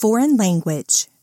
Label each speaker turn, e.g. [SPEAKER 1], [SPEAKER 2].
[SPEAKER 1] Foreign language.